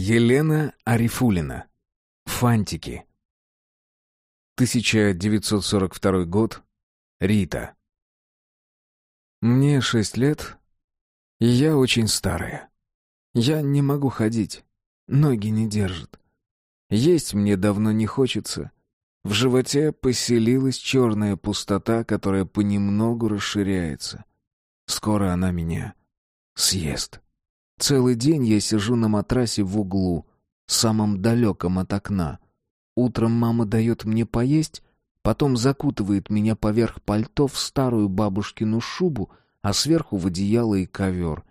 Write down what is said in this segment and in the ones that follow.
Елена Арифулина. Фантики. 1942 год. Рита. Мне шесть лет, и я очень старая. Я не могу ходить, ноги не держат. Есть мне давно не хочется. В животе поселилась черная пустота, которая понемногу расширяется. Скоро она меня съест. Целый день я сижу на матрасе в углу, самом далеком от окна. Утром мама дает мне поесть, потом закутывает меня поверх пальто в старую бабушкину шубу, а сверху в одеяло и ковер.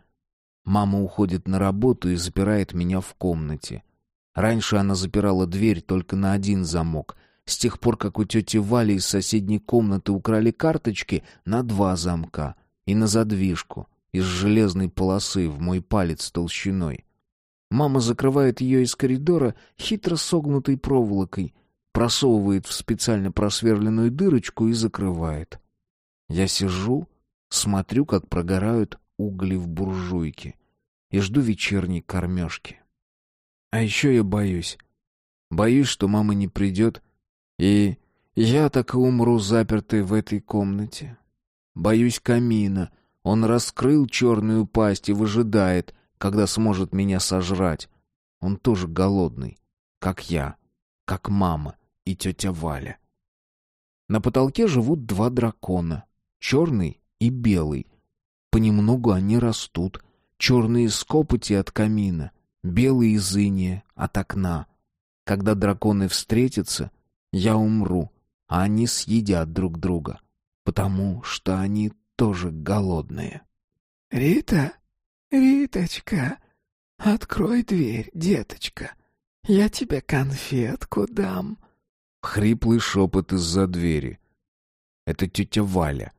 Мама уходит на работу и запирает меня в комнате. Раньше она запирала дверь только на один замок. С тех пор, как у тети Вали из соседней комнаты украли карточки, на два замка и на задвижку — из железной полосы в мой палец толщиной. Мама закрывает ее из коридора хитро согнутой проволокой, просовывает в специально просверленную дырочку и закрывает. Я сижу, смотрю, как прогорают угли в буржуйке и жду вечерней кормежки. А еще я боюсь. Боюсь, что мама не придет, и я так и умру запертый в этой комнате. Боюсь камина — он раскрыл черную пасть и выжидает, когда сможет меня сожрать. Он тоже голодный, как я, как мама и тетя Валя. На потолке живут два дракона, черный и белый. Понемногу они растут, черные из копоти от камина, белые из иния от окна. Когда драконы встретятся, я умру, а они съедят друг друга, потому что они тоже голодные. «Рита, Риточка, открой дверь, деточка. Я тебе конфетку дам». Хриплый шепот из-за двери. Это тетя Валя.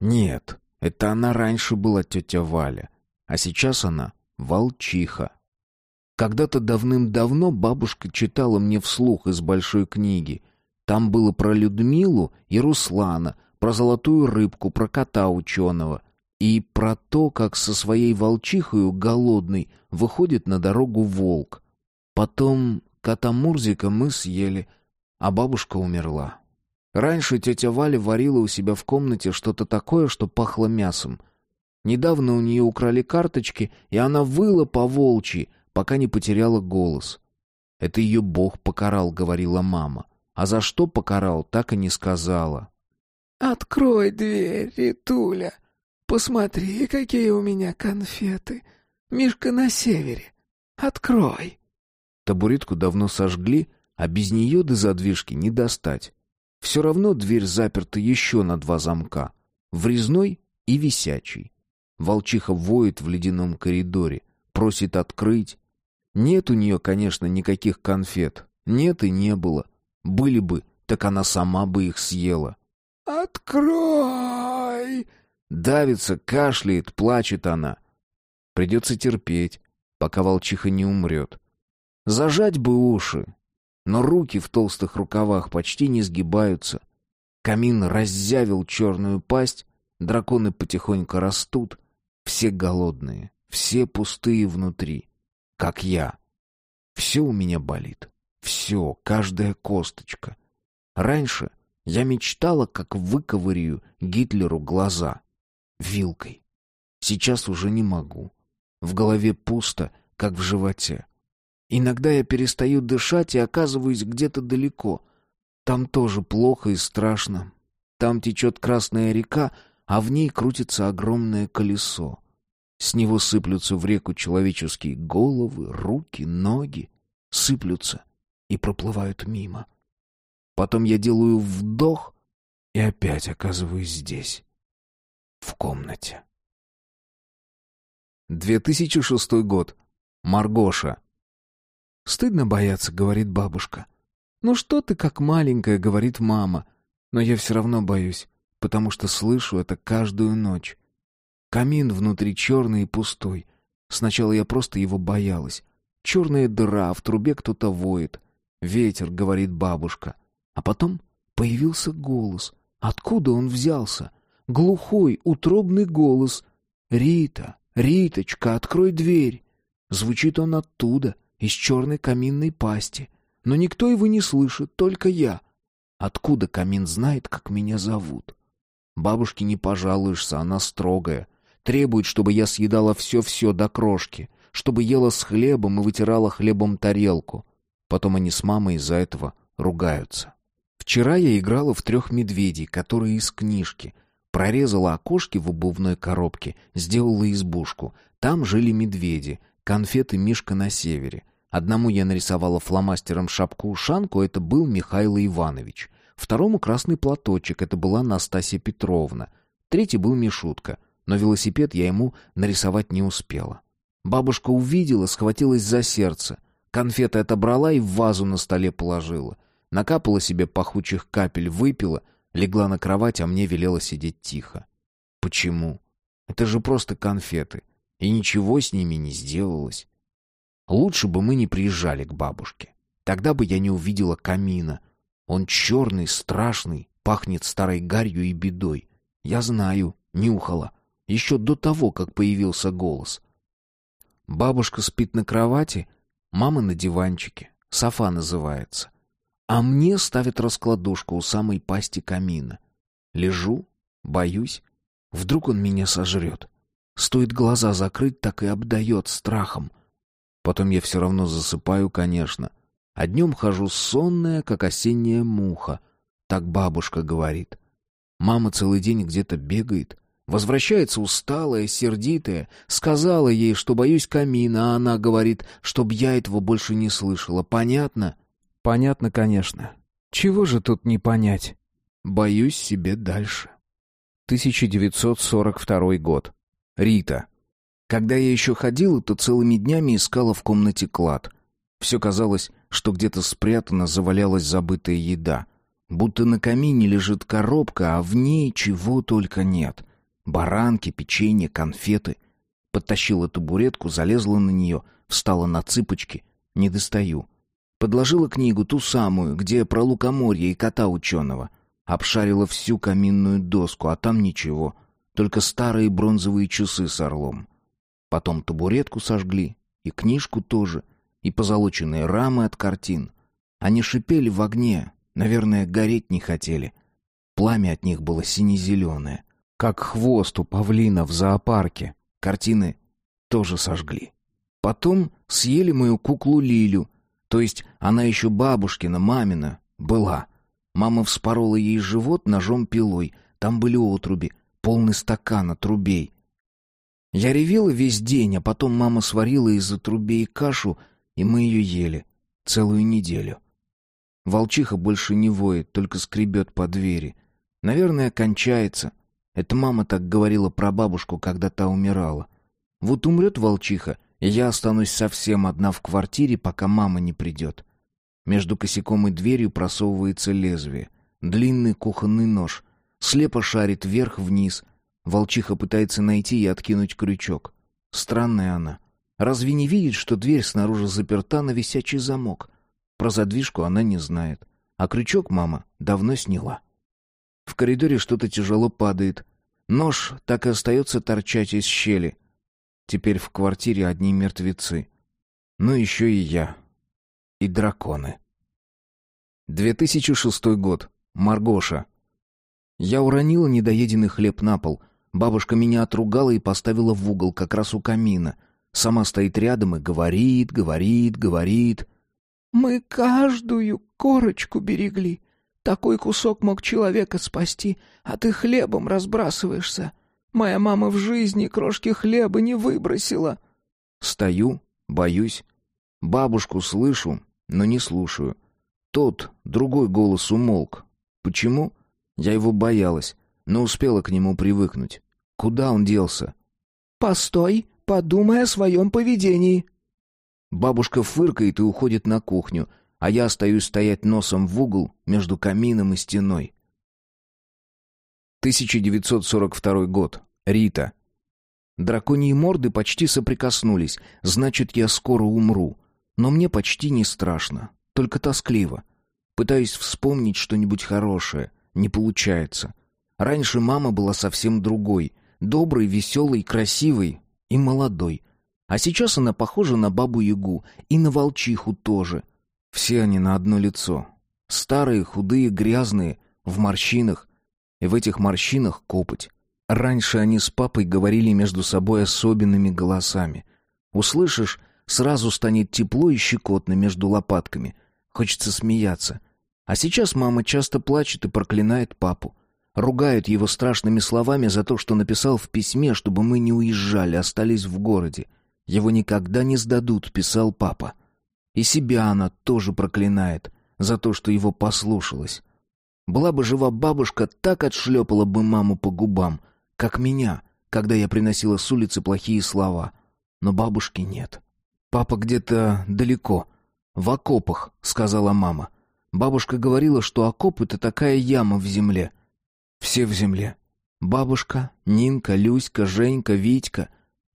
Нет, это она раньше была тетя Валя, а сейчас она волчиха. Когда-то давным-давно бабушка читала мне вслух из большой книги. Там было про Людмилу и Руслана, про золотую рыбку, про кота ученого и про то, как со своей волчихою голодный выходит на дорогу волк. Потом кота Мурзика мы съели, а бабушка умерла. Раньше тетя Валя варила у себя в комнате что-то такое, что пахло мясом. Недавно у нее украли карточки, и она выла по волчьи, пока не потеряла голос. «Это ее Бог покарал», — говорила мама. А за что покарал, так и не сказала. «Открой дверь, Ритуля. Посмотри, какие у меня конфеты. Мишка на севере. Открой». Табуретку давно сожгли, а без нее до задвижки не достать. Все равно дверь заперта еще на два замка. Врезной и висячий. Волчиха воет в ледяном коридоре, просит открыть. Нет у нее, конечно, никаких конфет. Нет и не было. Были бы, так она сама бы их съела. «Открой!» Давится, кашляет, плачет она. Придется терпеть, пока волчиха не умрет. Зажать бы уши, но руки в толстых рукавах почти не сгибаются. Камин раззявил черную пасть, драконы потихоньку растут, все голодные, все пустые внутри, как я. Все у меня болит, все, каждая косточка. Раньше я мечтала, как выковырю Гитлеру глаза. Вилкой. Сейчас уже не могу. В голове пусто, как в животе. Иногда я перестаю дышать и оказываюсь где-то далеко. Там тоже плохо и страшно. Там течет Красная река, а в ней крутится огромное колесо. С него сыплются в реку человеческие головы, руки, ноги. Сыплются и проплывают мимо. Потом я делаю вдох и опять оказываюсь здесь, в комнате. 2006 год. Маргоша. «Стыдно бояться», — говорит бабушка. «Ну что ты как маленькая», — говорит мама. Но я все равно боюсь, потому что слышу это каждую ночь. Камин внутри черный и пустой. Сначала я просто его боялась. Черная дыра, в трубе кто-то воет. «Ветер», — говорит бабушка. А потом появился голос. Откуда он взялся? Глухой, утробный голос. «Рита, Риточка, открой дверь!» Звучит он оттуда, из черной каминной пасти. Но никто его не слышит, только я. Откуда камин знает, как меня зовут? Бабушке не пожалуешься, она строгая. Требует, чтобы я съедала все-все до крошки, чтобы ела с хлебом и вытирала хлебом тарелку. Потом они с мамой из-за этого ругаются. Вчера я играла в трех медведей, которые из книжки. Прорезала окошки в обувной коробке, сделала избушку. Там жили медведи, конфеты Мишка на севере. Одному я нарисовала фломастером шапку-ушанку, это был Михаил Иванович. Второму красный платочек, это была Настасья Петровна. Третий был Мишутка, но велосипед я ему нарисовать не успела. Бабушка увидела, схватилась за сердце. Конфеты отобрала и в вазу на столе положила. Накапала себе пахучих капель, выпила, легла на кровать, а мне велела сидеть тихо. Почему? Это же просто конфеты. И ничего с ними не сделалось. Лучше бы мы не приезжали к бабушке. Тогда бы я не увидела камина. Он черный, страшный, пахнет старой гарью и бедой. Я знаю, нюхала. Еще до того, как появился голос. Бабушка спит на кровати, мама на диванчике. Софа называется. А мне ставят раскладушку у самой пасти камина. Лежу, боюсь. Вдруг он меня сожрет. Стоит глаза закрыть, так и обдает страхом. Потом я все равно засыпаю, конечно. А днем хожу сонная, как осенняя муха. Так бабушка говорит. Мама целый день где-то бегает. Возвращается усталая, сердитая. Сказала ей, что боюсь камина, а она говорит, чтоб я этого больше не слышала. Понятно? Понятно, конечно. Чего же тут не понять? Боюсь себе дальше. 1942 год. Рита. Когда я еще ходила, то целыми днями искала в комнате клад. Все казалось, что где-то спрятана завалялась забытая еда. Будто на камине лежит коробка, а в ней чего только нет. Баранки, печенье, конфеты. Подтащила табуретку, залезла на нее, встала на цыпочки. Не достаю. Подложила книгу, ту самую, где про лукоморье и кота ученого. Обшарила всю каминную доску, а там ничего. Только старые бронзовые часы с орлом. Потом табуретку сожгли, и книжку тоже, и позолоченные рамы от картин. Они шипели в огне, наверное, гореть не хотели. Пламя от них было сине-зеленое, как хвост у павлина в зоопарке. Картины тоже сожгли. Потом съели мою куклу Лилю, то есть она еще бабушкина, мамина, была. Мама вспорола ей живот ножом-пилой, там были отруби, полный стакан отрубей. Я ревела весь день, а потом мама сварила из отрубей кашу, и мы ее ели. Целую неделю. Волчиха больше не воет, только скребет по двери. Наверное, кончается. Это мама так говорила про бабушку, когда та умирала. Вот умрет волчиха, и я останусь совсем одна в квартире, пока мама не придет. Между косяком и дверью просовывается лезвие. Длинный кухонный нож. Слепо шарит вверх-вниз, Волчиха пытается найти и откинуть крючок. Странная она. Разве не видит, что дверь снаружи заперта на висячий замок? Про задвижку она не знает. А крючок мама давно сняла. В коридоре что-то тяжело падает. Нож так и остается торчать из щели. Теперь в квартире одни мертвецы. Ну еще и я. И драконы. 2006 год. Маргоша. Я уронила недоеденный хлеб на пол — Бабушка меня отругала и поставила в угол, как раз у камина. Сама стоит рядом и говорит, говорит, говорит. «Мы каждую корочку берегли. Такой кусок мог человека спасти, а ты хлебом разбрасываешься. Моя мама в жизни крошки хлеба не выбросила». Стою, боюсь. Бабушку слышу, но не слушаю. Тот, другой голос умолк. Почему? Я его боялась но успела к нему привыкнуть. Куда он делся? «Постой, подумай о своем поведении». Бабушка фыркает и уходит на кухню, а я остаюсь стоять носом в угол между камином и стеной. 1942 год. Рита. Драконьи морды почти соприкоснулись, значит, я скоро умру. Но мне почти не страшно, только тоскливо. Пытаюсь вспомнить что-нибудь хорошее, не получается. Раньше мама была совсем другой, доброй, веселой, красивой и молодой. А сейчас она похожа на бабу-ягу и на волчиху тоже. Все они на одно лицо. Старые, худые, грязные, в морщинах. И в этих морщинах копоть. Раньше они с папой говорили между собой особенными голосами. Услышишь, сразу станет тепло и щекотно между лопатками. Хочется смеяться. А сейчас мама часто плачет и проклинает папу. Ругают его страшными словами за то, что написал в письме, чтобы мы не уезжали, остались в городе. Его никогда не сдадут, писал папа. И себя она тоже проклинает за то, что его послушалась. Была бы жива бабушка, так отшлепала бы маму по губам, как меня, когда я приносила с улицы плохие слова. Но бабушки нет. Папа где-то далеко, в окопах, сказала мама. Бабушка говорила, что окоп — это такая яма в земле. Все в земле. Бабушка, Нинка, Люська, Женька, Витька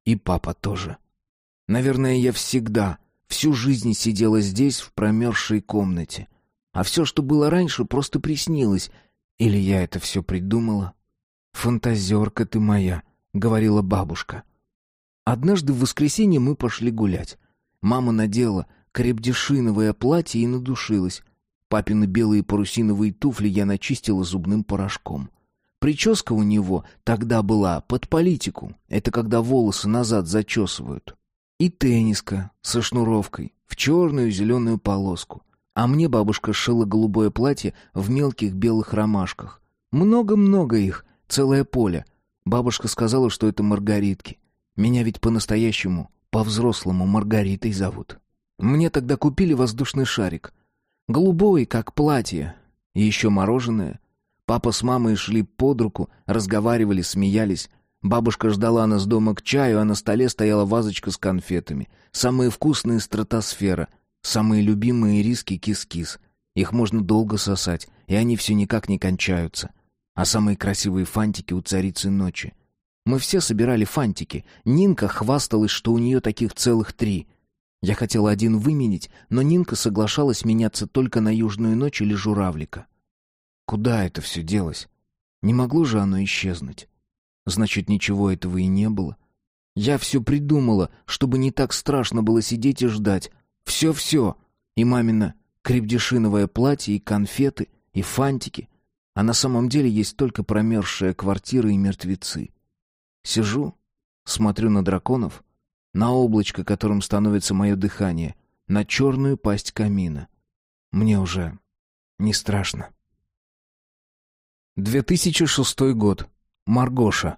и папа тоже. Наверное, я всегда, всю жизнь сидела здесь, в промерзшей комнате. А все, что было раньше, просто приснилось. Или я это все придумала? «Фантазерка ты моя», — говорила бабушка. Однажды в воскресенье мы пошли гулять. Мама надела крепдешиновое платье и надушилась. Папины белые парусиновые туфли я начистила зубным порошком. Прическа у него тогда была под политику. Это когда волосы назад зачесывают. И тенниска со шнуровкой в черную зеленую полоску. А мне бабушка шила голубое платье в мелких белых ромашках. Много-много их, целое поле. Бабушка сказала, что это маргаритки. Меня ведь по-настоящему, по-взрослому Маргаритой зовут. Мне тогда купили воздушный шарик. Голубой, как платье. И еще мороженое. Папа с мамой шли под руку, разговаривали, смеялись. Бабушка ждала нас дома к чаю, а на столе стояла вазочка с конфетами. Самые вкусные стратосфера, самые любимые риски кис-кис. Их можно долго сосать, и они все никак не кончаются. А самые красивые фантики у царицы ночи. Мы все собирали фантики. Нинка хвасталась, что у нее таких целых три. Я хотела один выменить, но Нинка соглашалась меняться только на южную ночь или журавлика. Куда это все делось? Не могло же оно исчезнуть. Значит, ничего этого и не было. Я все придумала, чтобы не так страшно было сидеть и ждать. Все-все. И мамина крепдешиновое платье, и конфеты, и фантики. А на самом деле есть только промерзшая квартира и мертвецы. Сижу, смотрю на драконов, на облачко, которым становится мое дыхание, на черную пасть камина. Мне уже не страшно. 2006 год. Маргоша.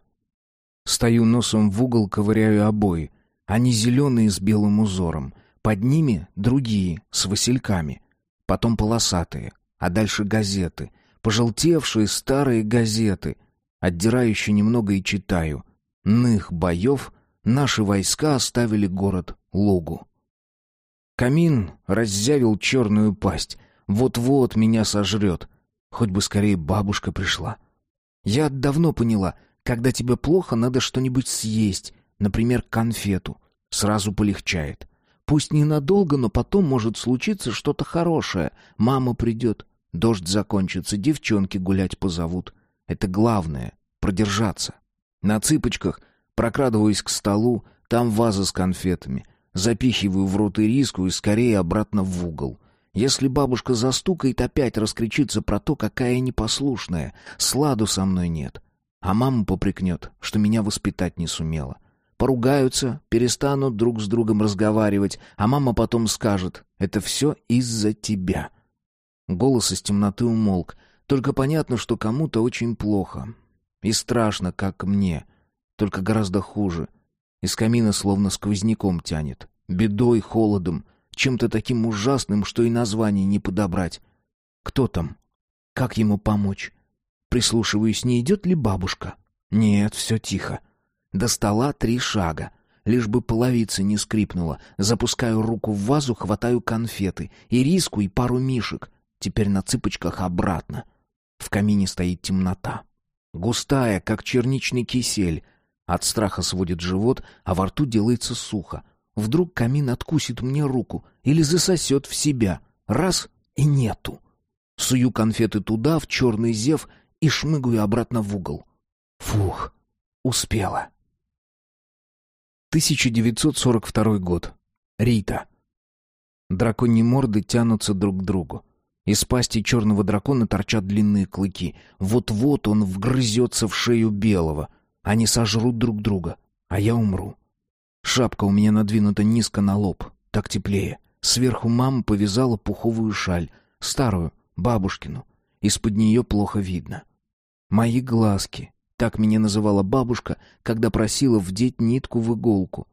Стою носом в угол, ковыряю обои. Они зеленые с белым узором. Под ними другие, с васильками. Потом полосатые. А дальше газеты. Пожелтевшие старые газеты. Отдираю еще немного и читаю. Ных боев наши войска оставили город Лугу. Камин раззявил черную пасть. Вот-вот меня сожрет. Хоть бы скорее бабушка пришла. Я давно поняла, когда тебе плохо, надо что-нибудь съесть, например, конфету. Сразу полегчает. Пусть ненадолго, но потом может случиться что-то хорошее. Мама придет, дождь закончится, девчонки гулять позовут. Это главное — продержаться. На цыпочках прокрадываюсь к столу, там ваза с конфетами. Запихиваю в рот ириску и скорее обратно в угол. Если бабушка застукает, опять раскричится про то, какая я непослушная. Сладу со мной нет. А мама попрекнет, что меня воспитать не сумела. Поругаются, перестанут друг с другом разговаривать, а мама потом скажет «Это все из-за тебя». Голос из темноты умолк. Только понятно, что кому-то очень плохо. И страшно, как мне. Только гораздо хуже. Из камина словно сквозняком тянет. Бедой, холодом, чем-то таким ужасным, что и название не подобрать. Кто там? Как ему помочь? Прислушиваюсь, не идет ли бабушка. Нет, все тихо. До стола три шага. Лишь бы половица не скрипнула. Запускаю руку в вазу, хватаю конфеты, ириску и пару мишек. Теперь на цыпочках обратно. В камине стоит темнота. Густая, как черничный кисель. От страха сводит живот, а во рту делается сухо. Вдруг камин откусит мне руку или засосет в себя. Раз — и нету. Сую конфеты туда, в черный зев, и шмыгаю обратно в угол. Фух, успела. 1942 год. Рита. Драконьи морды тянутся друг к другу. Из пасти черного дракона торчат длинные клыки. Вот-вот он вгрызется в шею белого. Они сожрут друг друга, а я умру. Шапка у меня надвинута низко на лоб, так теплее. Сверху мама повязала пуховую шаль, старую, бабушкину. Из-под нее плохо видно. Мои глазки, так меня называла бабушка, когда просила вдеть нитку в иголку.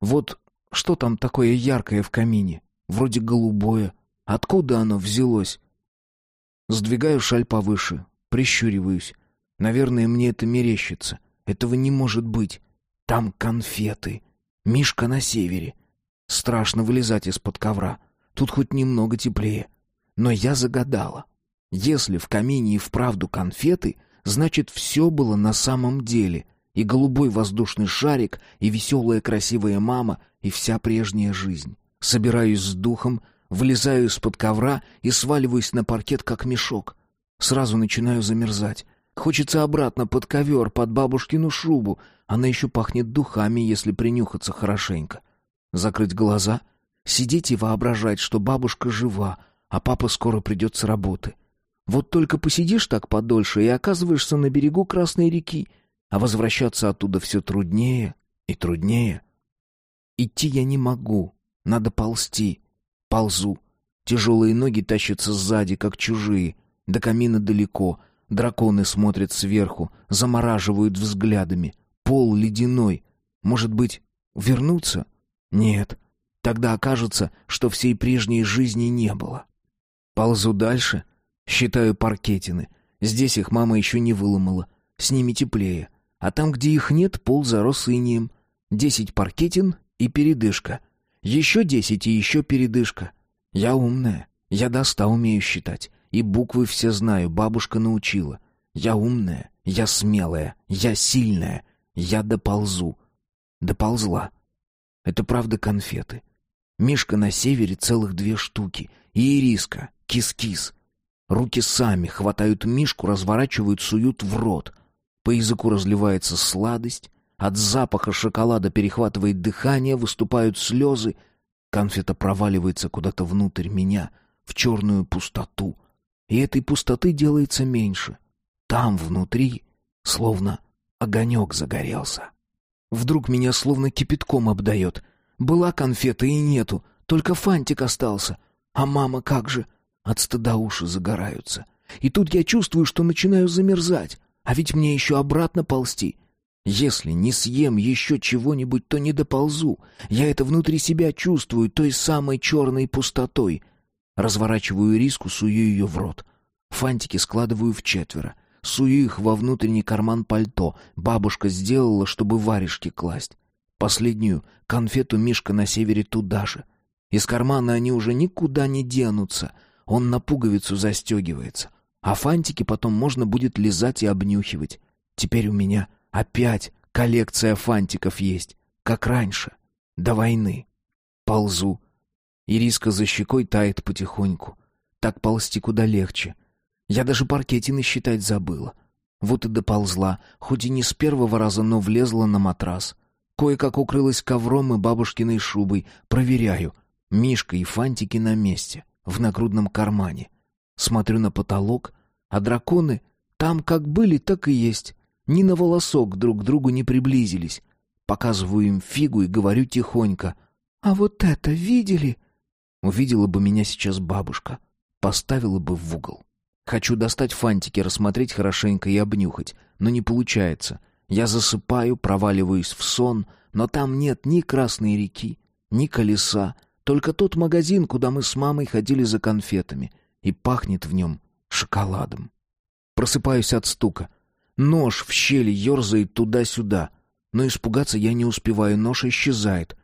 Вот что там такое яркое в камине? Вроде голубое. Откуда оно взялось? Сдвигаю шаль повыше, прищуриваюсь. Наверное, мне это мерещится. Этого не может быть. Там конфеты. Мишка на севере. Страшно вылезать из-под ковра. Тут хоть немного теплее. Но я загадала. Если в камине и вправду конфеты, Значит, все было на самом деле. И голубой воздушный шарик, и веселая красивая мама, и вся прежняя жизнь. Собираюсь с духом, вылезаю из-под ковра и сваливаюсь на паркет, как мешок. Сразу начинаю замерзать. Хочется обратно под ковер, под бабушкину шубу. Она еще пахнет духами, если принюхаться хорошенько. Закрыть глаза, сидеть и воображать, что бабушка жива, а папа скоро придет с работы. Вот только посидишь так подольше и оказываешься на берегу Красной реки, а возвращаться оттуда все труднее и труднее. Идти я не могу, надо ползти. Ползу. Тяжелые ноги тащатся сзади, как чужие. До камина далеко. Драконы смотрят сверху, замораживают взглядами. Пол ледяной. Может быть, вернуться? Нет. Тогда окажется, что всей прежней жизни не было. Ползу дальше, Считаю паркетины. Здесь их мама еще не выломала. С ними теплее. А там, где их нет, пол зарос инием. Десять паркетин и передышка. Еще десять и еще передышка. Я умная. Я до ста умею считать. И буквы все знаю, бабушка научила. Я умная, я смелая, я сильная. Я доползу. Доползла. Это правда конфеты. Мишка на севере целых две штуки. И ириска, кис-кис. Руки сами хватают мишку, разворачивают, суют в рот. По языку разливается сладость, от запаха шоколада перехватывает дыхание, выступают слезы. Конфета проваливается куда-то внутрь меня, в черную пустоту. И этой пустоты делается меньше. Там, внутри, словно огонек загорелся. Вдруг меня словно кипятком обдает. Была конфета и нету, только фантик остался. А мама как же? От стыда уши загораются. И тут я чувствую, что начинаю замерзать. А ведь мне еще обратно ползти. Если не съем еще чего-нибудь, то не доползу. Я это внутри себя чувствую той самой черной пустотой. Разворачиваю риску, сую ее в рот. Фантики складываю в четверо. Сую их во внутренний карман пальто. Бабушка сделала, чтобы варежки класть. Последнюю конфету Мишка на севере туда же. Из кармана они уже никуда не денутся — он на пуговицу застегивается. А фантики потом можно будет лизать и обнюхивать. Теперь у меня опять коллекция фантиков есть, как раньше, до войны. Ползу. Ириска за щекой тает потихоньку. Так ползти куда легче. Я даже паркетины считать забыла. Вот и доползла, хоть и не с первого раза, но влезла на матрас. Кое-как укрылась ковром и бабушкиной шубой. Проверяю. Мишка и фантики на месте в нагрудном кармане. Смотрю на потолок, а драконы там как были, так и есть. Ни на волосок друг к другу не приблизились. Показываю им фигу и говорю тихонько. «А вот это видели?» Увидела бы меня сейчас бабушка. Поставила бы в угол. Хочу достать фантики, рассмотреть хорошенько и обнюхать, но не получается. Я засыпаю, проваливаюсь в сон, но там нет ни Красной реки, ни колеса, только тот магазин, куда мы с мамой ходили за конфетами, и пахнет в нем шоколадом. Просыпаюсь от стука. Нож в щели ерзает туда-сюда, но испугаться я не успеваю, нож исчезает.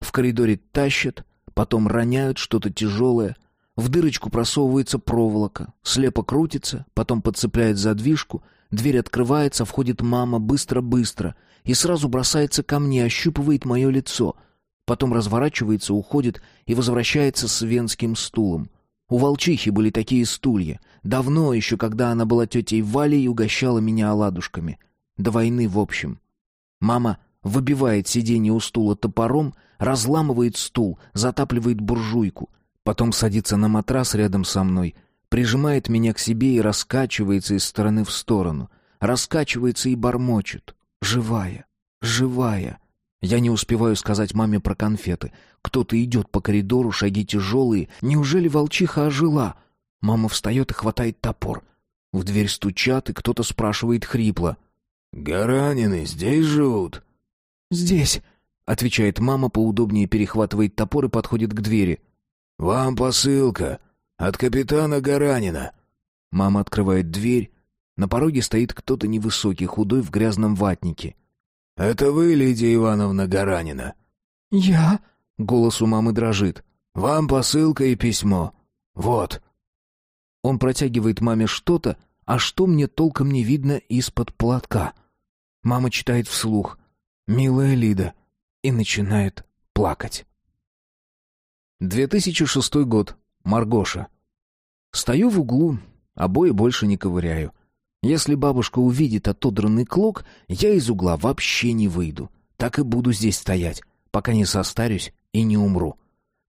В коридоре тащат, потом роняют что-то тяжелое. В дырочку просовывается проволока, слепо крутится, потом подцепляет задвижку, дверь открывается, входит мама быстро-быстро и сразу бросается ко мне, ощупывает мое лицо — Потом разворачивается, уходит и возвращается с венским стулом. У волчихи были такие стулья. Давно еще, когда она была тетей Валей угощала меня оладушками. До войны в общем. Мама выбивает сиденье у стула топором, разламывает стул, затапливает буржуйку, потом садится на матрас рядом со мной, прижимает меня к себе и раскачивается из стороны в сторону, раскачивается и бормочет. Живая, живая. Я не успеваю сказать маме про конфеты. Кто-то идет по коридору, шаги тяжелые. Неужели волчиха ожила? Мама встает и хватает топор. В дверь стучат, и кто-то спрашивает хрипло. «Гаранины здесь живут?» «Здесь», — отвечает мама, поудобнее перехватывает топор и подходит к двери. «Вам посылка. От капитана Гаранина». Мама открывает дверь. На пороге стоит кто-то невысокий, худой, в грязном ватнике. «Это вы, Лидия Ивановна Гаранина?» «Я?» — голос у мамы дрожит. «Вам посылка и письмо. Вот». Он протягивает маме что-то, а что мне толком не видно из-под платка. Мама читает вслух «Милая Лида» и начинает плакать. 2006 год. Маргоша. Стою в углу, обои больше не ковыряю. Если бабушка увидит отодранный клок, я из угла вообще не выйду. Так и буду здесь стоять, пока не состарюсь и не умру.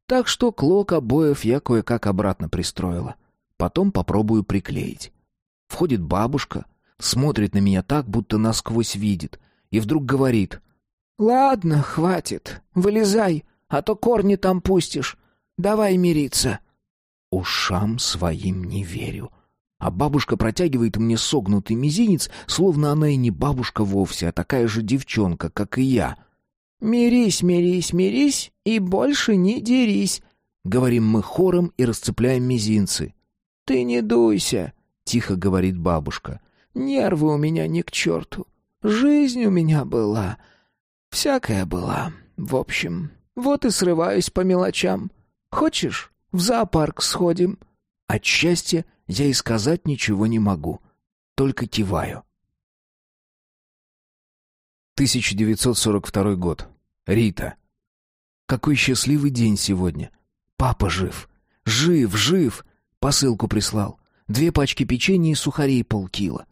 Так что клок обоев я кое-как обратно пристроила. Потом попробую приклеить. Входит бабушка, смотрит на меня так, будто насквозь видит, и вдруг говорит. «Ладно, хватит. Вылезай, а то корни там пустишь. Давай мириться». Ушам своим не верю. А бабушка протягивает мне согнутый мизинец, словно она и не бабушка вовсе, а такая же девчонка, как и я. «Мирись, мирись, мирись и больше не дерись», — говорим мы хором и расцепляем мизинцы. «Ты не дуйся», — тихо говорит бабушка. «Нервы у меня не к черту. Жизнь у меня была. Всякая была. В общем, вот и срываюсь по мелочам. Хочешь, в зоопарк сходим?» От счастья я и сказать ничего не могу. Только киваю. 1942 год. Рита. Какой счастливый день сегодня. Папа жив. Жив, жив. Посылку прислал. Две пачки печенья и сухарей полкила.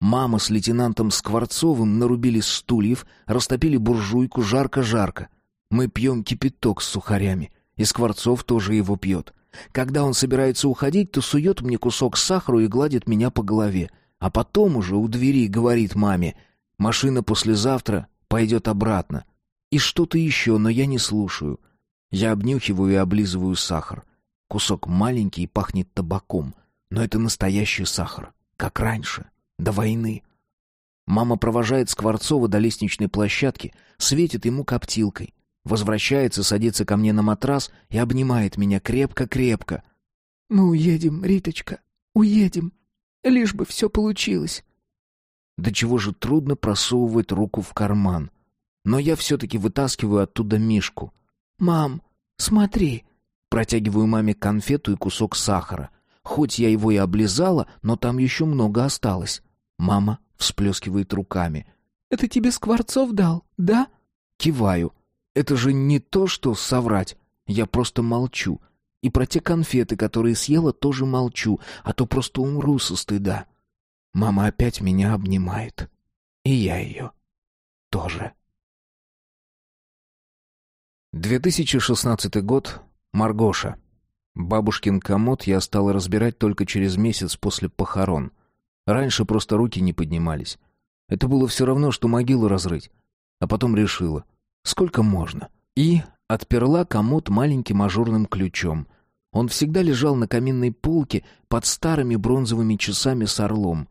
Мама с лейтенантом Скворцовым нарубили стульев, растопили буржуйку жарко-жарко. Мы пьем кипяток с сухарями, и Скворцов тоже его пьет. Когда он собирается уходить, то сует мне кусок сахара и гладит меня по голове. А потом уже у двери говорит маме, «Машина послезавтра пойдет обратно». И что-то еще, но я не слушаю. Я обнюхиваю и облизываю сахар. Кусок маленький и пахнет табаком, но это настоящий сахар, как раньше, до войны. Мама провожает Скворцова до лестничной площадки, светит ему коптилкой. Возвращается, садится ко мне на матрас и обнимает меня крепко-крепко. «Мы уедем, Риточка, уедем. Лишь бы все получилось». До чего же трудно просовывать руку в карман. Но я все-таки вытаскиваю оттуда Мишку. «Мам, смотри!» Протягиваю маме конфету и кусок сахара. Хоть я его и облизала, но там еще много осталось. Мама всплескивает руками. «Это тебе Скворцов дал, да?» Киваю. Это же не то, что соврать. Я просто молчу. И про те конфеты, которые съела, тоже молчу, а то просто умру со стыда. Мама опять меня обнимает. И я ее тоже. 2016 год. Маргоша. Бабушкин комод я стала разбирать только через месяц после похорон. Раньше просто руки не поднимались. Это было все равно, что могилу разрыть. А потом решила — Сколько можно? И отперла комод маленьким ажурным ключом. Он всегда лежал на каминной полке под старыми бронзовыми часами с орлом.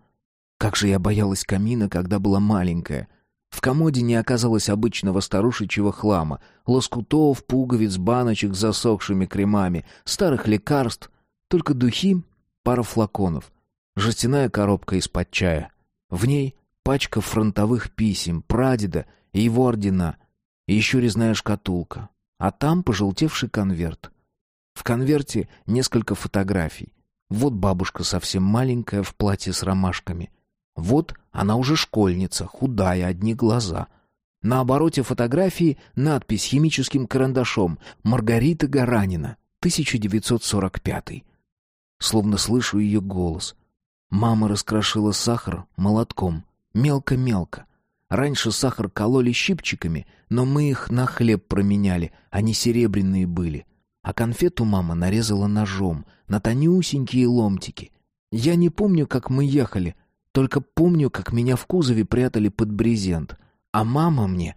Как же я боялась камина, когда была маленькая. В комоде не оказалось обычного старушечьего хлама, лоскутов, пуговиц, баночек с засохшими кремами, старых лекарств, только духи, пара флаконов, жестяная коробка из-под чая. В ней пачка фронтовых писем, прадеда и его ордена — и еще резная шкатулка, а там пожелтевший конверт. В конверте несколько фотографий. Вот бабушка совсем маленькая в платье с ромашками. Вот она уже школьница, худая, одни глаза. На обороте фотографии надпись химическим карандашом «Маргарита Гаранина, 1945». Словно слышу ее голос. Мама раскрошила сахар молотком, мелко-мелко. Раньше сахар кололи щипчиками, но мы их на хлеб променяли, они серебряные были. А конфету мама нарезала ножом на тонюсенькие ломтики. Я не помню, как мы ехали, только помню, как меня в кузове прятали под брезент. А мама мне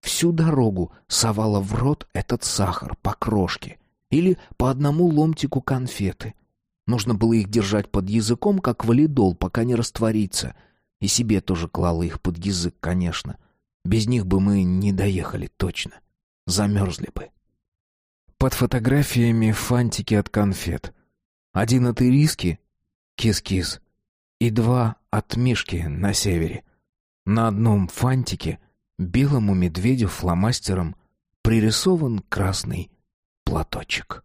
всю дорогу совала в рот этот сахар по крошке или по одному ломтику конфеты. Нужно было их держать под языком, как валидол, пока не растворится. И себе тоже клала их под язык, конечно. Без них бы мы не доехали точно. Замерзли бы. Под фотографиями фантики от конфет. Один от ириски — кис-кис. И два от мишки на севере. На одном фантике белому медведю фломастером пририсован красный платочек.